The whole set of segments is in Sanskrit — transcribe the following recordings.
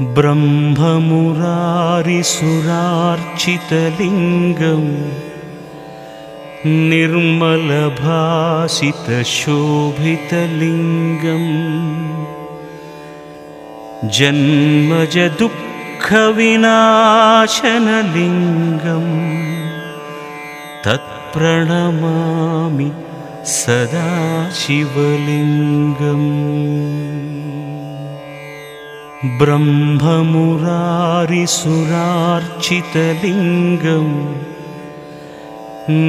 ब्रह्ममुरारिसुरार्चितलिङ्गम् निर्मलभासितशोभितलिङ्गम्। जन्मजदुःखविनाशनलिङ्गम् तत्प्रणमामि सदा शिवलिङ्गम् ब्रह्ममुरारिसुरार्चितलिङ्गम्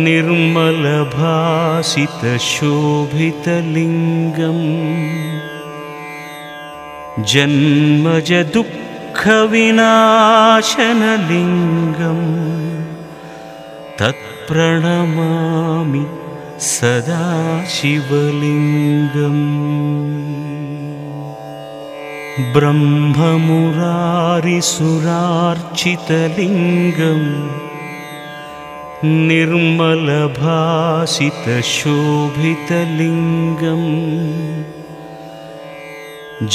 निर्मलभासितशोभितलिङ्गम् जन्मजदुःखविनाशनलिङ्गम् तत्प्रणमामि सदा शिवलिङ्गम् ब्रह्ममुरारिसुरार्चितलिङ्गम् निर्मलभासितशोभितलिङ्गम्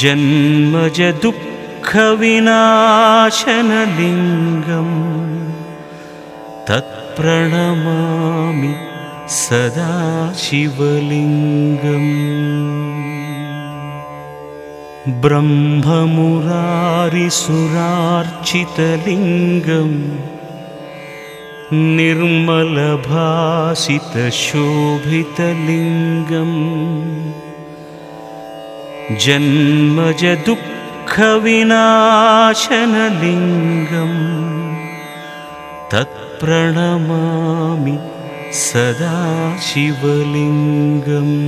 जन्मजदुःखविनाशनलिङ्गम् तत्प्रणमामि सदा शिवलिङ्गम् ब्रह्ममुरारिसुरार्चितलिङ्गम् निर्मलभासितशोभितलिङ्गम्। जन्मजदुःखविनाशनलिङ्गम् तत्प्रणमामि सदा शिवलिङ्गम्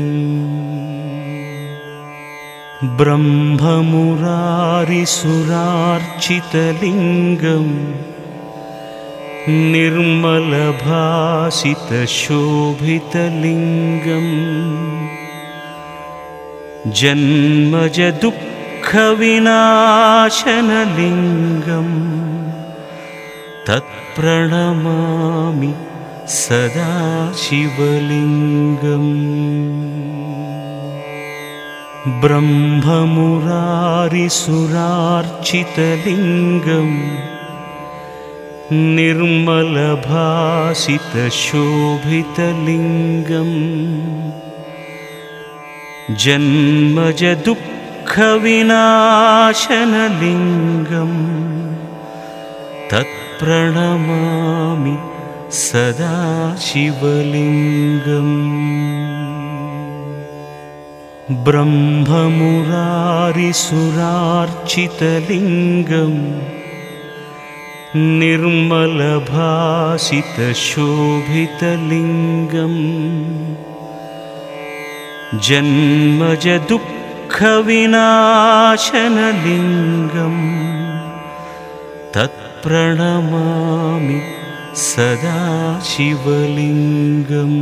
ब्रह्ममुरारिसुरार्चितलिङ्गम् निर्मलभासितशोभितलिङ्गम् जन्मजदुःखविनाशनलिङ्गम् तत्प्रणमामि सदा शिवलिङ्गम् ब्रह्ममुरारिसुरार्चितलिङ्गम् निर्मलभासितशोभितलिङ्गम्। जन्मजदुःखविनाशनलिङ्गम् तत्प्रणमामि सदा शिवलिङ्गम् ब्रह्ममुरारिसुरार्चितलिङ्गम् निर्मलभासितशोभितलिङ्गम् जन्मजदुःखविनाशनलिङ्गम् तत्प्रणमामि सदा शिवलिङ्गम्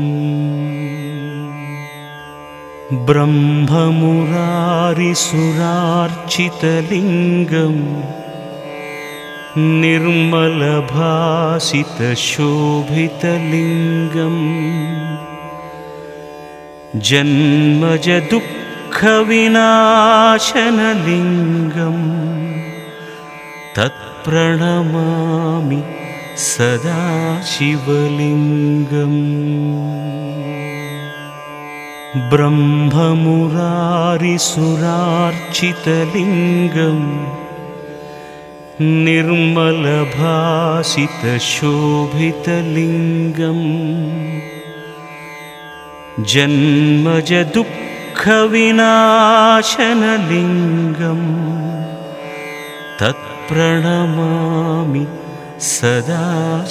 ब्रह्ममुरारिसुरार्चितलिङ्गम् निर्मलभासितशोभितलिङ्गम् जन्मजदुःखविनाशनलिङ्गम् तत्प्रणमामि सदा शिवलिङ्गम् ब्रह्ममुरारिसुरार्चितलिङ्गम् निर्मलभासितशोभितलिङ्गम्। जन्मजदुःखविनाशनलिङ्गम् तत्प्रणमामि सदा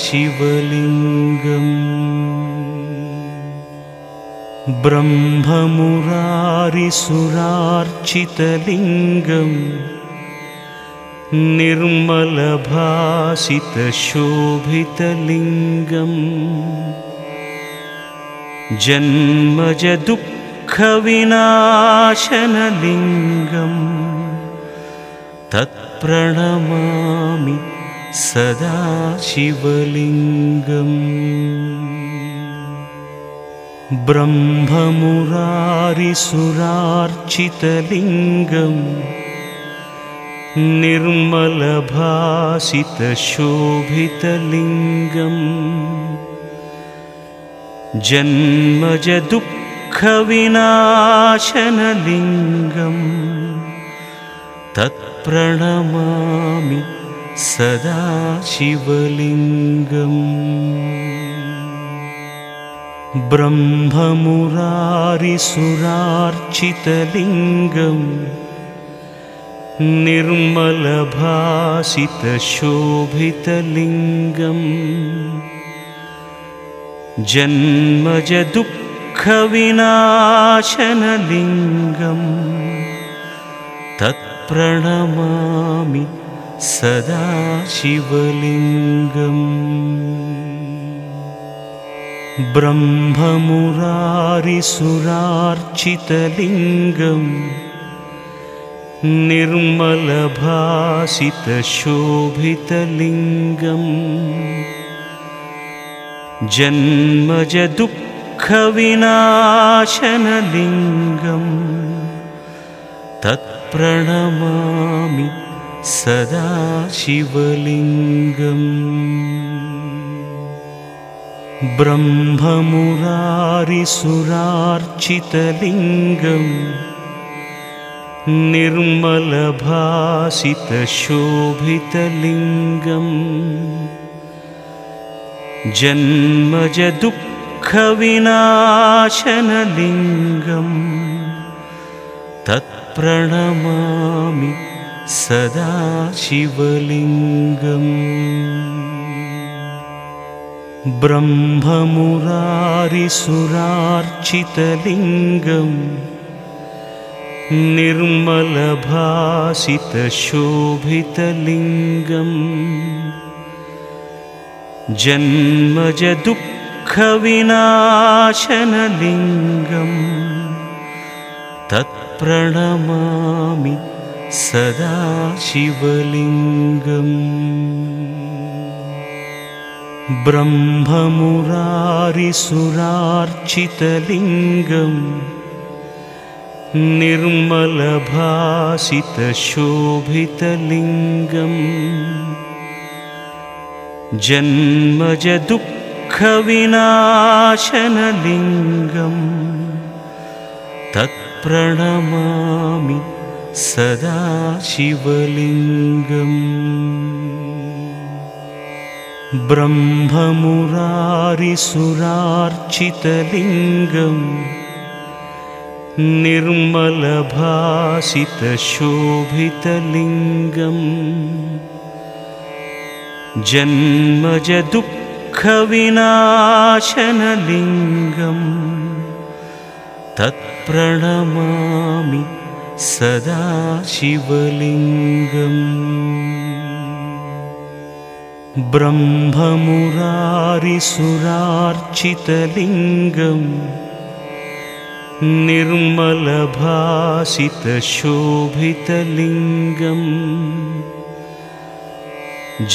शिवलिङ्गम् ब्रह्ममुरारिसुरार्चितलिङ्गम् निर्मलभासितशोभितलिङ्गम् जन्मजदुःखविनाशनलिङ्गम् तत्प्रणमामि सदा शिवलिङ्गम् ब्रह्ममुरारिसुरार्चितलिङ्गम् निर्मलभासितशोभितलिङ्गम् जन्मजदुःखविनाशनलिङ्गम् तत्प्रणमामि सदा शिवलिङ्गम् ब्रह्ममुरारिसुरार्चितलिङ्गम् निर्मलभासितशोभितलिङ्गम्। जन्मजदुःखविनाशनलिङ्गम् तत्प्रणमामि सदा शिवलिङ्गम् ब्रह्ममुरारिसुरार्चितलिङ्गम् निर्मलभासितशोभितलिङ्गम्। जन्मजदुःखविनाशनलिङ्गम् तत्प्रणमामि सदा शिवलिङ्गम् ब्रह्ममुरारिसुरार्चितलिङ्गम् निर्मलभासितशोभितलिङ्गम्। जन्मजदुःखविनाशनलिङ्गम् तत्प्रणमामि सदा शिवलिङ्गम् ब्रह्ममुरारिसुरार्चितलिङ्गम् निर्मलभासितशोभितलिङ्गम् जन्मजदुःखविनाशनलिङ्गम् तत्प्रणमामि सदा शिवलिङ्गम् ब्रह्ममुरारिसुरार्चितलिङ्गम् निर्मलभासितशोभितलिङ्गम्। जन्मजदुःखविनाशनलिङ्गम् तत्प्रणमामि सदा शिवलिङ्गम् ब्रह्ममुरारिसुरार्चितलिङ्गम् निर्मलभासितशोभितलिङ्गम्। जन्मजदुःखविनाशनलिङ्गम् तत्प्रणमामि सदा शिवलिङ्गम् ब्रह्ममुरारिसुरार्चितलिङ्गम् निर्मलभासितशोभितलिङ्गम्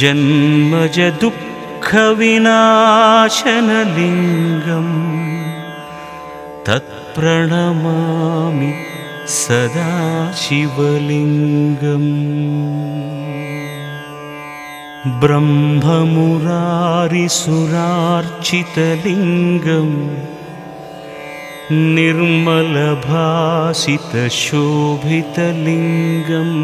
जन्मजदुःखविनाशनलिङ्गम् तत्प्रणमामि सदा शिवलिङ्गम् ब्रह्ममुरारिसुरार्चितलिङ्गम् निर्मलभासितशोभितलिङ्गम्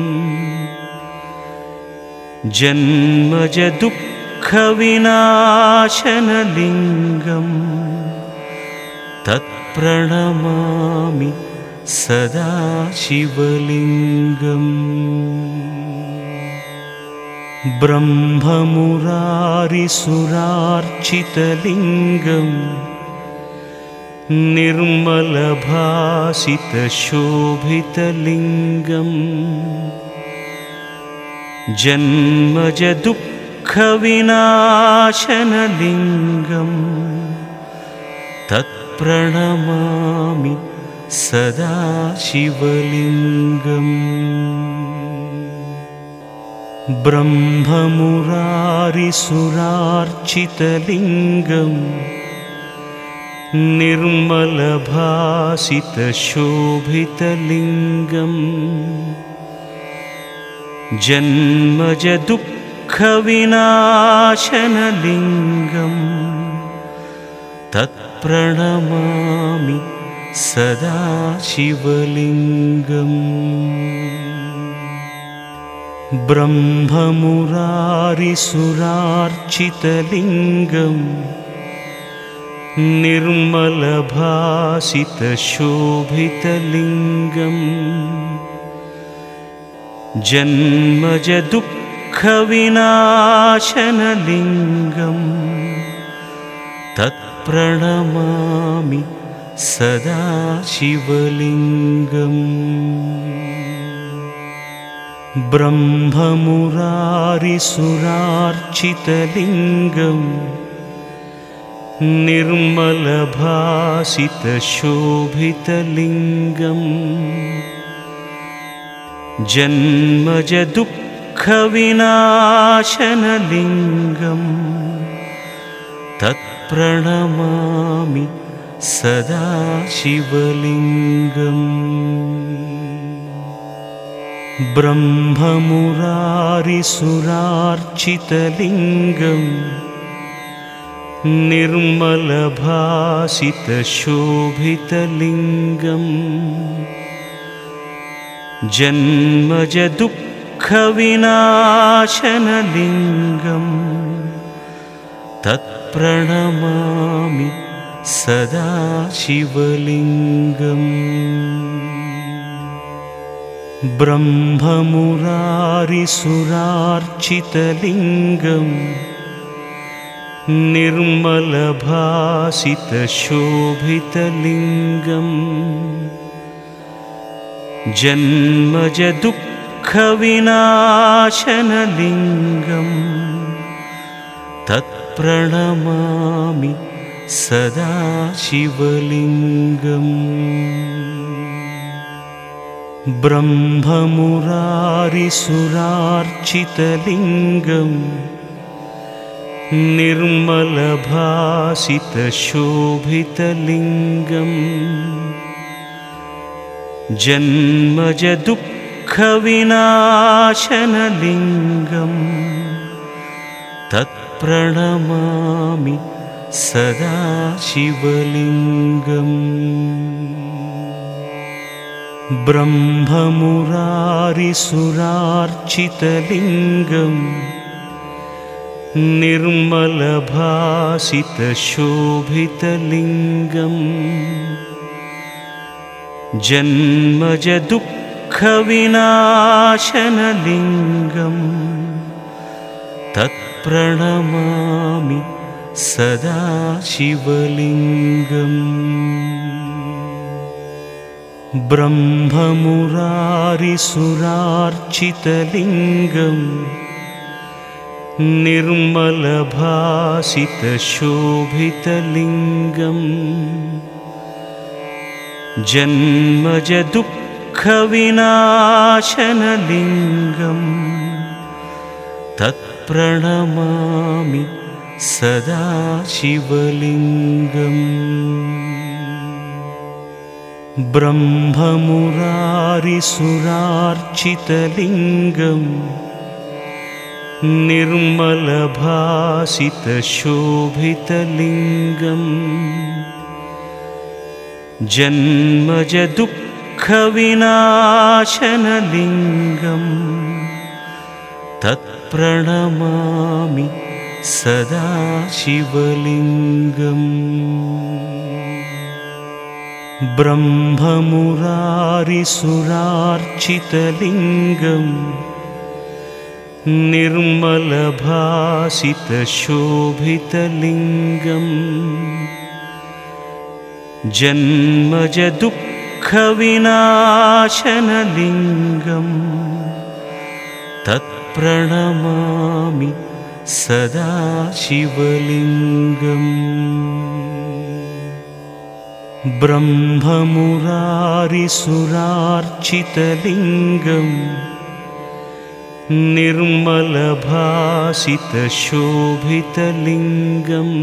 जन्मजदुःखविनाशनलिङ्गम् तत्प्रणमामि सदा शिवलिङ्गम् ब्रह्ममुरारिसुरार्चितलिङ्गम् निर्मलभासितशोभितलिङ्गम् जन्मजदुःखविनाशनलिङ्गम् तत्प्रणमामि सदा शिवलिङ्गम् ब्रह्ममुरारिसुरार्चितलिङ्गम् निर्मलभासितशोभितलिङ्गम् जन्मजदुःखविनाशनलिङ्गम् तत्प्रणमामि सदा शिवलिङ्गम् ब्रह्ममुरारिसुरार्चितलिङ्गम् निर्मलभासितशोभितलिङ्गम् जन्मजदुःखविनाशनलिङ्गम् तत्प्रणमामि सदा शिवलिङ्गम् ब्रह्ममुरारिसुरार्चितलिङ्गम् निर्मलभासितशोभितलिङ्गम्। जन्मजदुःखविनाशनलिङ्गम् तत्प्रणमामि सदा शिवलिङ्गम् ब्रह्ममुरारिसुरार्चितलिङ्गम् निर्मलभासितशोभितलिङ्गम् जन्मजदुःखविनाशनलिङ्गम् तत्प्रणमामि सदा शिवलिङ्गम् ब्रह्ममुरारिसुरार्चितलिङ्गम् निर्मलभासितशोभितलिङ्गम् जन्मजदुःखविनाशनलिङ्गम् तत्प्रणमामि सदा शिवलिङ्गम् ब्रह्ममुरारिसुरार्चितलिङ्गम् निर्मलभासितशोभितलिङ्गम्। जन्मजदुःखविनाशनलिङ्गम् तत्प्रणमामि सदा शिवलिङ्गम् ब्रह्ममुरारिसुरार्चितलिङ्गम् निर्मलभासितशोभितलिङ्गम्। जन्मजदुःखविनाशनलिङ्गम् तत्प्रणमामि सदा शिवलिङ्गम् ब्रह्ममुरारिसुरार्चितलिङ्गम् निर्मलभासितशोभितलिङ्गम्। जन्मजदुःखविनाशनलिङ्गम् तत्प्रणमामि सदा शिवलिङ्गम् ब्रह्ममुरारिसुरार्चितलिङ्गम् निर्मलभासितशोभितलिङ्गम् जन्मजदुःखविनाशनलिङ्गम् तत्प्रणमामि सदा शिवलिङ्गम् ब्रह्ममुरारिसुरार्चितलिङ्गम् निर्मलभासितशोभितलिङ्गम् जन्मजदुःखविनाशनलिङ्गम् तत्प्रणमामि सदा शिवलिङ्गम् ब्रह्ममुरारिसुरार्चितलिङ्गम् निर्मलभासितशोभितलिङ्गम्।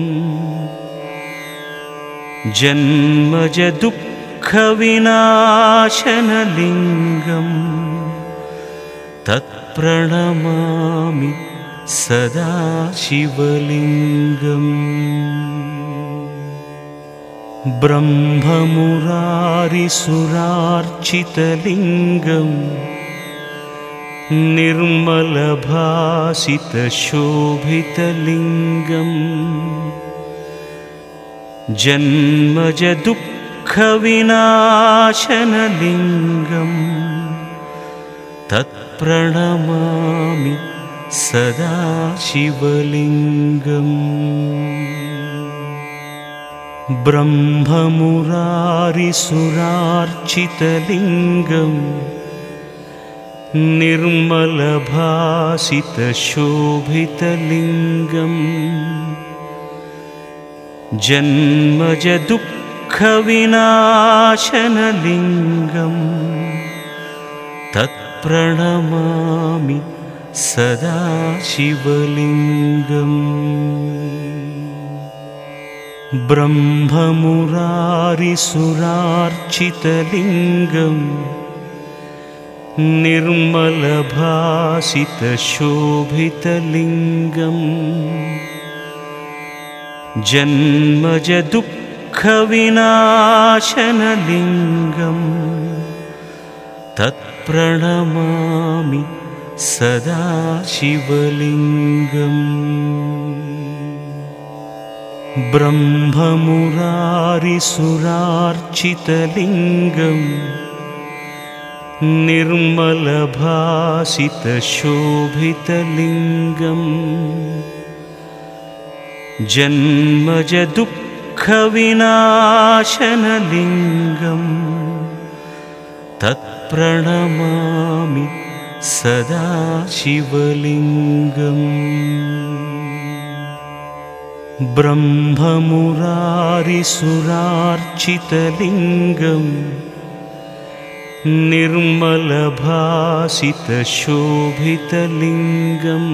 जन्मजदुःखविनाशनलिङ्गम् तत् तत्प्रणमामि सदा शिवलिङ्गम् ब्रह्ममुरारिसुरार्चितलिङ्गम् निर्मलभासितशोभितलिङ्गम् जन्मजदुःखविनाशनलिङ्गम् तत्प्रणमामि सदा शिवलिङ्गम् ब्रह्ममुरारिसुरार्चितलिङ्गम् निर्मलभासितशोभितलिङ्गम् जन्मजदुःखविनाशनलिङ्गम् तत्प्रणमामि सदा शिवलिङ्गम् ब्रह्ममुरारिसुरार्चितलिङ्गम् निर्मलभासितशोभितलिङ्गम्। जन्मजदुःखविनाशनलिङ्गम् तत्प्रणमामि सदा शिवलिङ्गम् ब्रह्ममुरारिसुरार्चितलिङ्गम् निर्मलभासितशोभितलिङ्गम् जन्मजदुःखविनाशनलिङ्गम् तत्प्रणमामि सदा शिवलिङ्गम् ब्रह्ममुरारिसुरार्चितलिङ्गम् निर्मलभासितशोभितलिङ्गम्।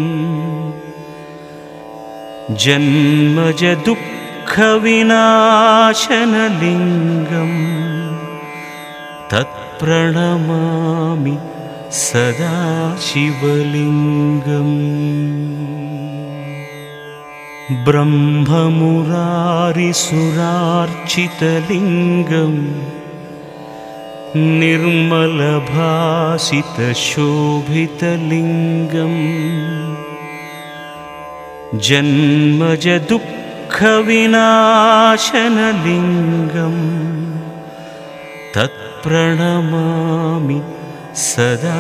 जन्मजदुःखविनाशनलिङ्गम् तत्प्रणमामि सदा शिवलिङ्गम् ब्रह्ममुरारिसुरार्चितलिङ्गम् निर्मलभासितशोभितलिङ्गम्। जन्मजदुःखविनाशनलिङ्गम् तत्प्रणमामि सदा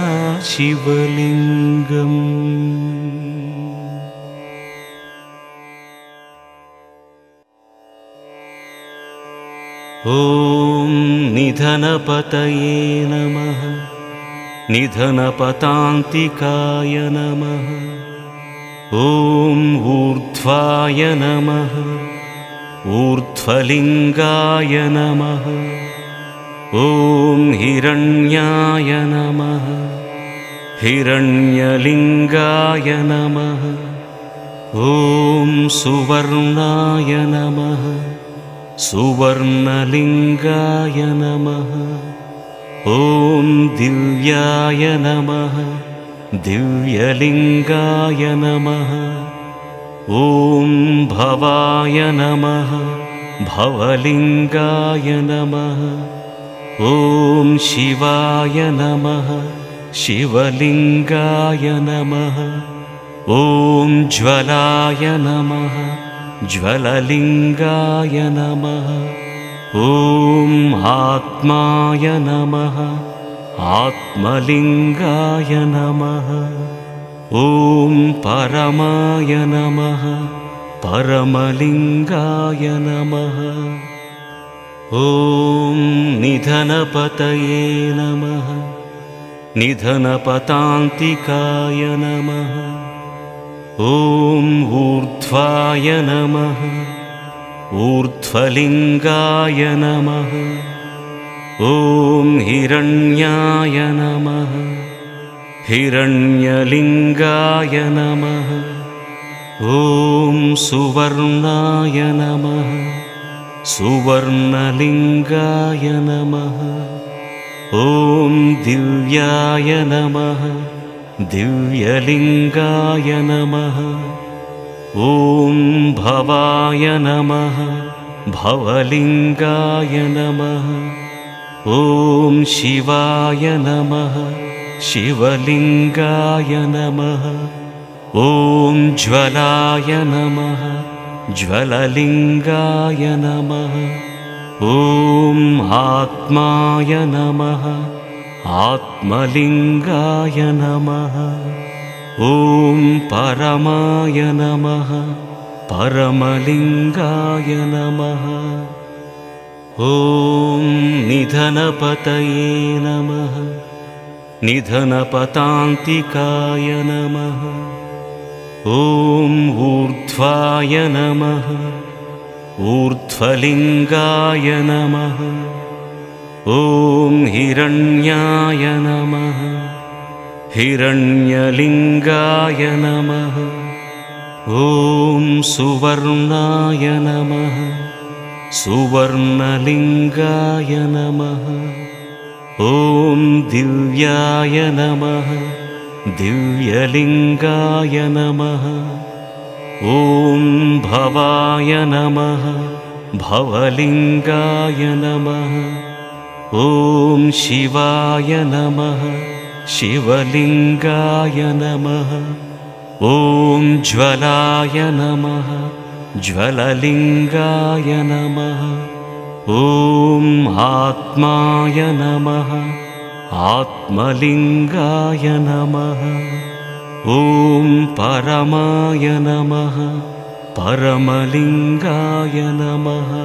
ॐ निधनपतये नमः। निधनपतान्तिकाय नमः। ॐ ऊर्ध्वाय नमः। ऊर्ध्वलिङ्गाय नमः। ॐ हिरण्याय नमः। हिरण्यलिङ्गाय नमः। ॐ सुवर्णाय नमः सुवर्णलिङ्गाय नमः। ॐ दिव्याय नमः। दिव्यलिङ्गाय नमः। ॐ भवाय नमः। भवलिङ्गाय नमः। ॐ शिवाय नमः। शिवलिङ्गाय नमः। ॐ ज्वलाय नमः ज्वललिङ्गाय नमः। ॐ आत्माय नमः। आत्मलिङ्गाय नमः। ॐ परमाय नमः। परमलिङ्गाय नमः। ॐ निधनपतये नमः। निधनपतान्तिकाय नमः ॐ ऊर्ध्वाय नमः ऊर्ध्वलिङ्गाय नमः ॐ हिरण्याय नमः हिरण्यलिङ्गाय नमः ॐ सुवर्णाय नमः सुवर्णलिङ्गाय नमः ॐ दिव्याय नमः दिव्यलिङ्गाय नमः। ॐ भवाय नमः। भवलिङ्गाय नमः। ॐ शिवाय नमः। शिवलिङ्गाय नमः। ॐ ज्वलाय नमः। ज्वललिङ्गाय नमः। ॐ आत्माय नमः आत्मलिङ्गाय नमः। ॐ परमाय नमः। परमलिङ्गाय नमः। ॐ निधनपतये नमः। निधनपतान्तिकाय नमः। ॐ ऊर्ध्वाय नमः। ऊर्ध्वलिङ्गाय नमः ॐ हिरण्याय नमः। हिरण्यलिङ्गाय नमः। ॐ सुवर्णाय नमः। सुवर्णलिङ्गाय नमः। ॐ दिव्याय नमः। दिव्यलिङ्गाय नमः। ॐ भवाय नमः। भवलिङ्गाय नमः ॐ शिवाय नमः शिवलिङ्गाय नमः ॐ ज्वलाय नमः ज्वललिङ्गाय नमः ॐ आत्माय नमः आत्मलिङ्गाय नमः ॐ परमाय नमः परमलिङ्गाय नमः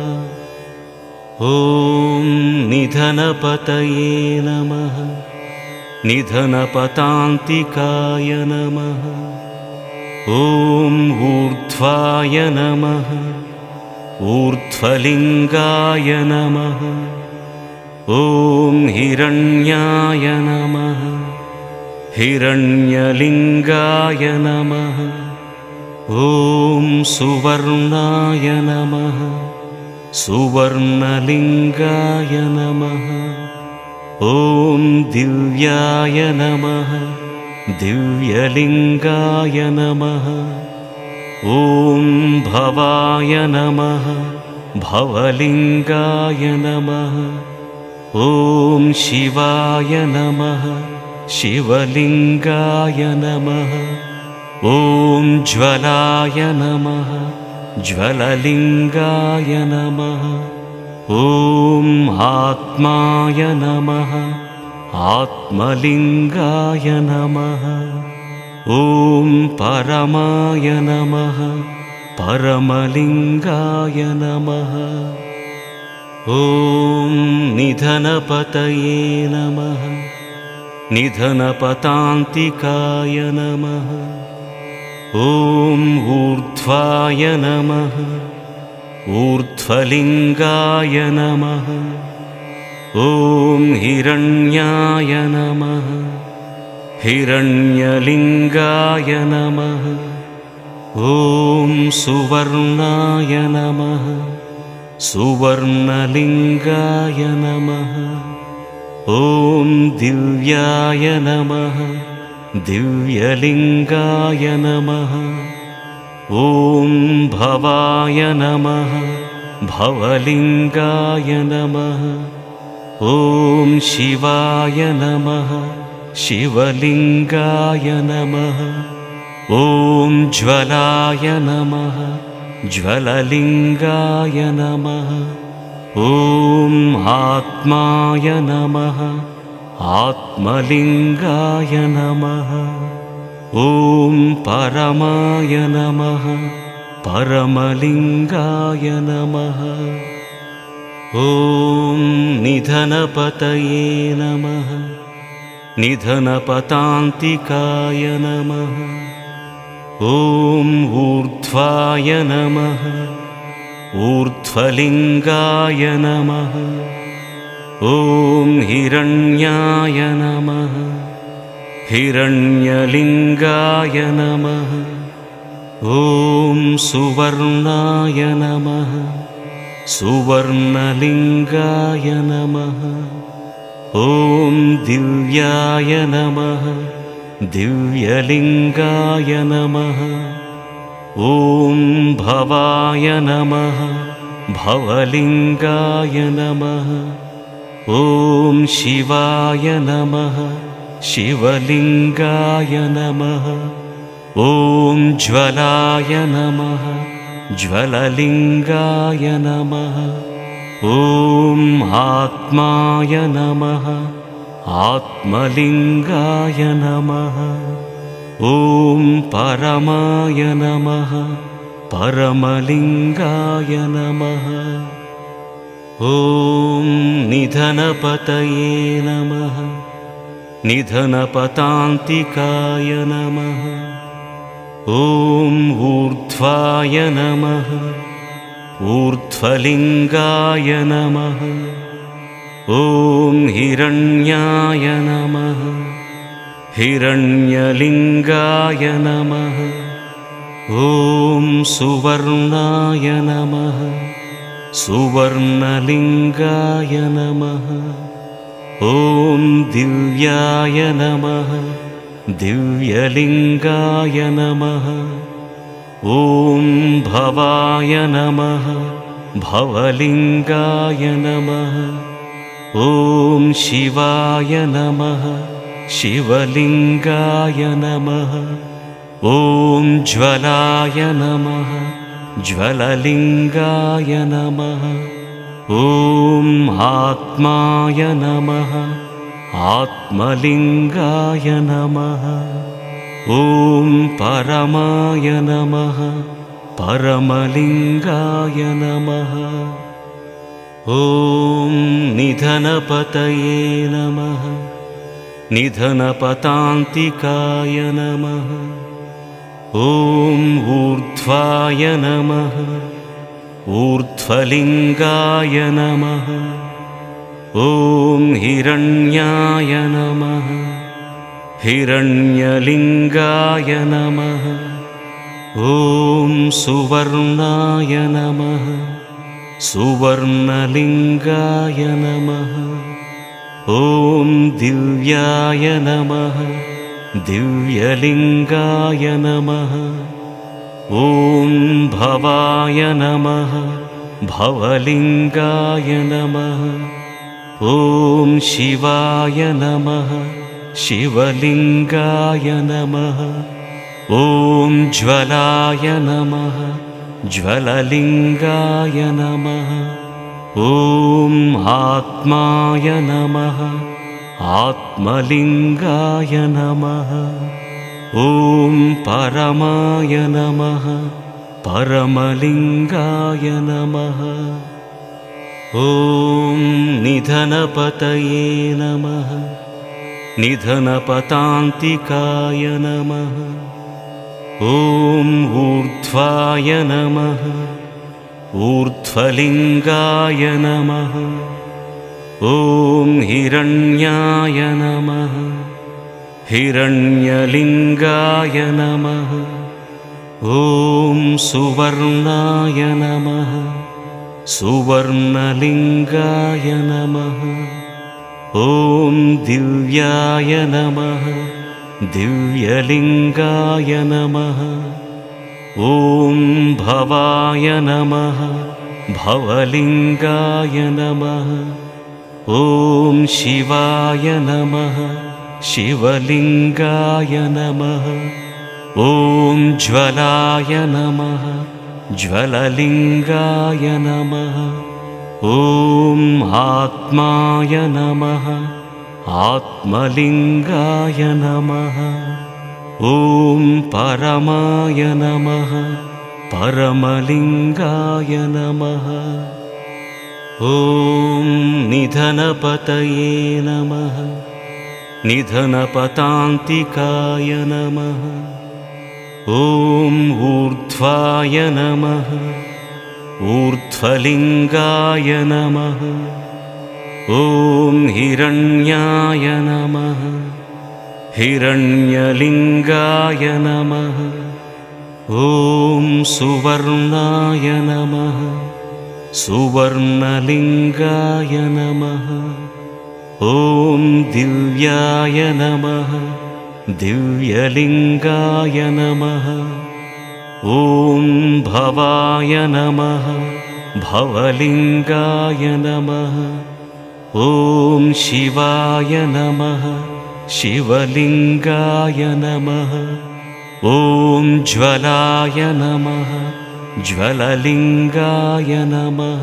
ॐ निधनपतये नमः। निधनपतान्तिकाय नमः। ॐ ऊर्ध्वाय नमः। ऊर्ध्वलिङ्गाय नमः। ॐ हिरण्याय नमः। हिरण्यलिङ्गाय नमः। ॐ सुवर्णाय नमः सुवर्णलिङ्गाय नमः। ॐ दिव्याय नमः। दिव्यलिङ्गाय नमः। ॐ भवाय नमः। भवलिङ्गाय नमः। ॐ शिवाय नमः। शिवलिङ्गाय नमः। ॐ ज्वलाय नमः ज्वललिङ्गाय नमः। ॐ आत्माय नमः। आत्मलिङ्गाय नमः। ॐ परमाय नमः। परमलिङ्गाय नमः। ॐ निधनपतये नमः। निधनपतान्तिकाय नमः ॐ ऊर्ध्वाय नमः ऊर्ध्वलिङ्गाय नमः ॐ हिरण्याय नमः हिरण्यलिङ्गाय नमः ॐ सुवर्णाय नमः सुवर्णलिङ्गाय नमः ॐ दिव्याय नमः दिव्यलिङ्गाय नमः। ॐ भवाय नमः। भवलिङ्गाय नमः। ॐ शिवाय नमः। शिवलिङ्गाय नमः। ॐ ज्वलाय नमः। ज्वललिङ्गाय नमः। ॐ आत्माय नमः आत्मलिङ्गाय नमः। ॐ परमाय नमः। परमलिङ्गाय नमः। ॐ निधनपतये नमः। निधनपतान्तिकाय नमः। ॐ ऊर्ध्वाय नमः। ऊर्ध्वलिङ्गाय नमः ॐ हिरण्याय नमः। हिरण्यलिङ्गाय नमः। ॐ सुवर्णाय नमः। सुवर्णलिङ्गाय नमः। ॐ दिव्याय नमः। दिव्यलिङ्गाय नमः। ॐ भवाय नमः। भवलिङ्गाय नमः ॐ शिवाय नमः शिवलिङ्गाय नमः ॐ ज्वलाय नमः ज्वललिङ्गाय नमः ॐ आत्माय नमः आत्मलिङ्गाय नमः ॐ परमाय नमः परमलिङ्गाय नमः ॐ निधनपतये नमः। निधनपतान्तिकाय नमः। ॐ ऊर्ध्वाय नमः। ऊर्ध्वलिङ्गाय नमः। ॐ हिरण्याय नमः। हिरण्यलिङ्गाय नमः। ॐ सुवर्णाय नमः सुवर्णलिङ्गाय नमः। ॐ दिव्याय नमः। दिव्यलिङ्गाय नमः। ॐ भवाय नमः। भवलिङ्गाय नमः। ॐ शिवाय नमः। शिवलिङ्गाय नमः। ॐ ज्वलाय नमः ज्वललिङ्गाय नमः। ॐ आत्माय नमः। आत्मलिङ्गाय नमः। ॐ परमाय नमः। परमलिङ्गाय नमः। ॐ निधनपतये नमः। निधनपतान्तिकाय नमः ॐ ऊर्ध्वाय नमः ऊर्ध्वलिङ्गाय नमः ॐ हिरण्याय नमः हिरण्यलिङ्गाय नमः ॐ सुवर्णाय नमः सुवर्णलिङ्गाय नमः ॐ दिव्याय नमः दिव्यलिङ्गाय नमः। ॐ भवाय नमः। भवलिङ्गाय नमः। ॐ शिवाय नमः। शिवलिङ्गाय नमः। ॐ ज्वलाय नमः। ज्वललिङ्गाय नमः। ॐ आत्माय नमः आत्मलिङ्गाय नमः। ॐ परमाय नमः। परमलिङ्गाय नमः। ॐ निधनपतये नमः। निधनपतान्तिकाय नमः। ॐ ऊर्ध्वाय नमः। ऊर्ध्वलिङ्गाय नमः ॐ हिरण्याय नमः। हिरण्यलिङ्गाय नमः। ॐ सुवर्णाय नमः। सुवर्णलिङ्गाय नमः। ॐ दिव्याय नमः। दिव्यलिङ्गाय नमः। ॐ भवाय नमः। भवलिङ्गाय नमः ॐ शिवाय नमः शिवलिङ्गाय नमः ॐ ज्वलाय नमः ज्वललिङ्गाय नमः ॐ आत्माय नमः आत्मलिङ्गाय नमः ॐ परमाय नमः परमलिङ्गाय नमः ॐ निधनपतये नमः। निधनपतान्तिकाय नमः। ॐ ऊर्ध्वाय नमः। ऊर्ध्वलिङ्गाय नमः। ॐ हिरण्याय नमः। हिरण्यलिङ्गाय नमः। ॐ सुवर्णाय नमः सुवर्णलिङ्गाय नमः। ॐ दिव्याय नमः। दिव्यलिङ्गाय नमः। ॐ भवाय नमः। भवलिङ्गाय नमः। ॐ शिवाय नमः। शिवलिङ्गाय नमः। ॐ ज्वलाय नमः ज्वललिङ्गाय नमः।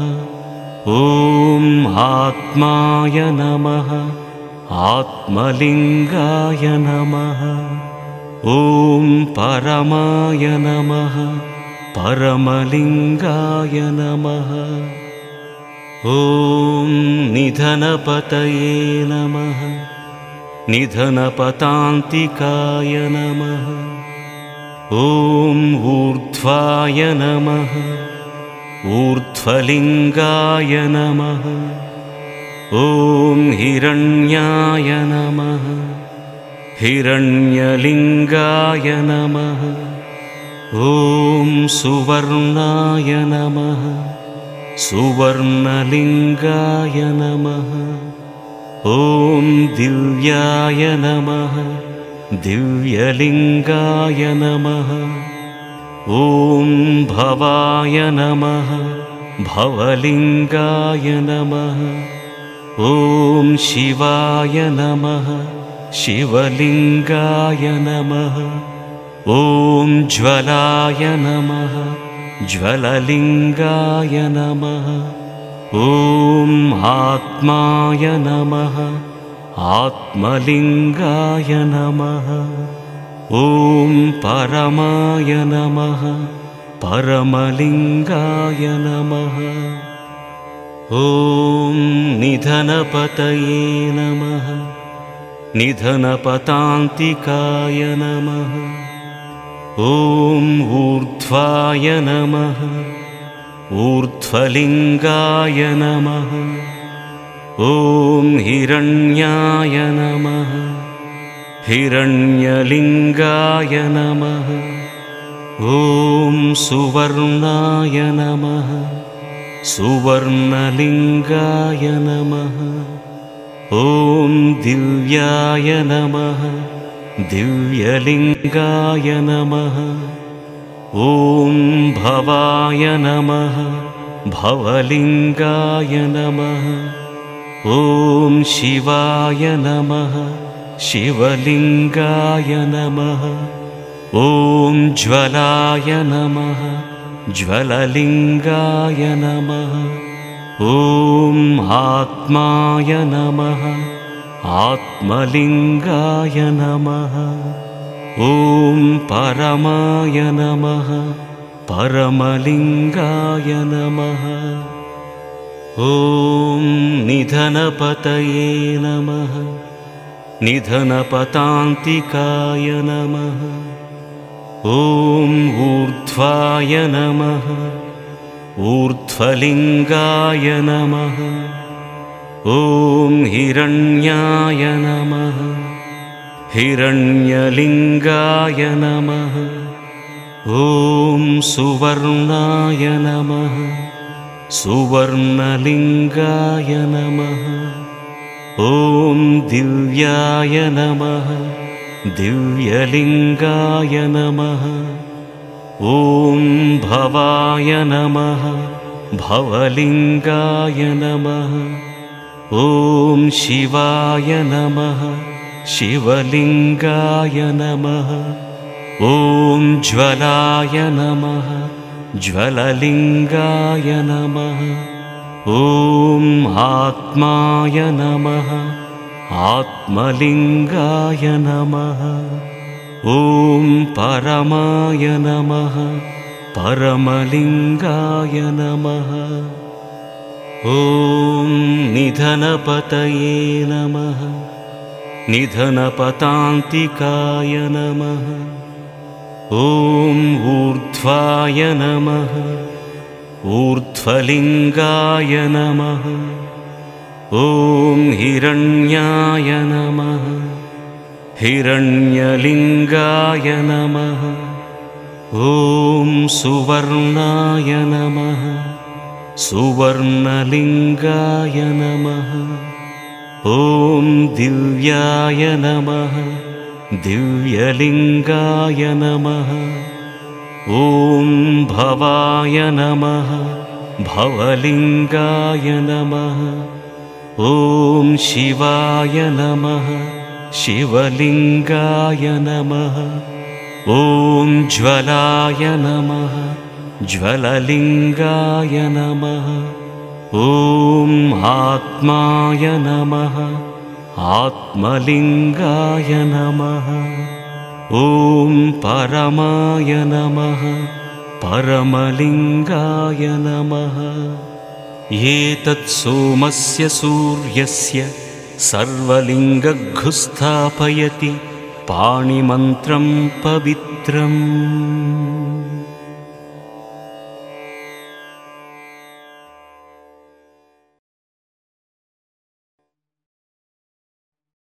ॐ आत्माय नमः। आत्मलिङ्गाय नमः। ॐ परमाय नमः। परमलिङ्गाय नमः। ॐ निधनपतये नमः। निधनपतान्तिकाय नमः ॐ ऊर्ध्वाय नमः ऊर्ध्वलिङ्गाय नमः ॐ हिरण्याय नमः हिरण्यलिङ्गाय नमः ॐ सुवर्णाय नमः सुवर्णलिङ्गाय नमः ॐ दिव्याय नमः दिव्यलिङ्गाय नमः। ॐ भवाय नमः। भवलिङ्गाय नमः। ॐ शिवाय नमः। शिवलिङ्गाय नमः। ॐ ज्वलाय नमः। ज्वललिङ्गाय नमः। ॐ आत्माय नमः आत्मलिङ्गाय नमः। ॐ परमाय नमः। परमलिङ्गाय नमः। ॐ निधनपतये नमः। निधनपतान्तिकाय नमः। ॐ ऊर्ध्वाय नमः। ऊर्ध्वलिङ्गाय नमः ॐ हिरण्याय नमः। हिरण्यलिङ्गाय नमः। ॐ सुवर्णाय नमः। सुवर्णलिङ्गाय नमः। ॐ दिव्याय नमः। दिव्यलिङ्गाय नमः। ॐ भवाय नमः। भवलिङ्गाय नमः ॐ शिवाय नमः शिवलिङ्गाय नमः ॐ ज्वलाय नमः ज्वललिङ्गाय नमः ॐ आत्माय नमः आत्मलिङ्गाय नमः ॐ परमाय नमः परमलिङ्गाय नमः ॐ निधनपतये नमः। निधनपतान्तिकाय नमः। ॐ ऊर्ध्वाय नमः। ऊर्ध्वलिङ्गाय नमः। ॐ हिरण्याय नमः। हिरण्यलिङ्गाय नमः। ॐ सुवर्णाय नमः सुवर्णलिङ्गाय नमः। ॐ दिव्याय नमः। दिव्यलिङ्गाय नमः। ॐ भवाय नमः। भवलिङ्गाय नमः। ॐ शिवाय नमः। शिवलिङ्गाय नमः। ॐ ज्वलाय नमः ज्वललिङ्गाय नमः। ॐ आत्माय नमः। आत्मलिङ्गाय नमः। ॐ परमाय नमः। परमलिङ्गाय नमः। ॐ निधनपतये नमः। निधनपतान्तिकाय नमः ॐ ऊर्ध्वाय नमः ऊर्ध्वलिङ्गाय नमः ॐ हिरण्याय नमः हिरण्यलिङ्गाय नमः ॐ सुवर्णाय नमः सुवर्णलिङ्गाय नमः ॐ दिव्याय नमः दिव्यलिङ्गाय नमः। ॐ भवाय नमः। भवलिङ्गाय नमः। ॐ शिवाय नमः। शिवलिङ्गाय नमः। ॐ ज्वलाय नमः। ज्वललिङ्गाय नमः। ॐ आत्माय नमः आत्मलिङ्गाय नमः। ॐ परमाय नमः। परमलिङ्गाय नमः। एतत् सोमस्य सूर्यस्य सर्वलिङ्गघुस्थापयति पाणिमन्त्रं पवित्रम्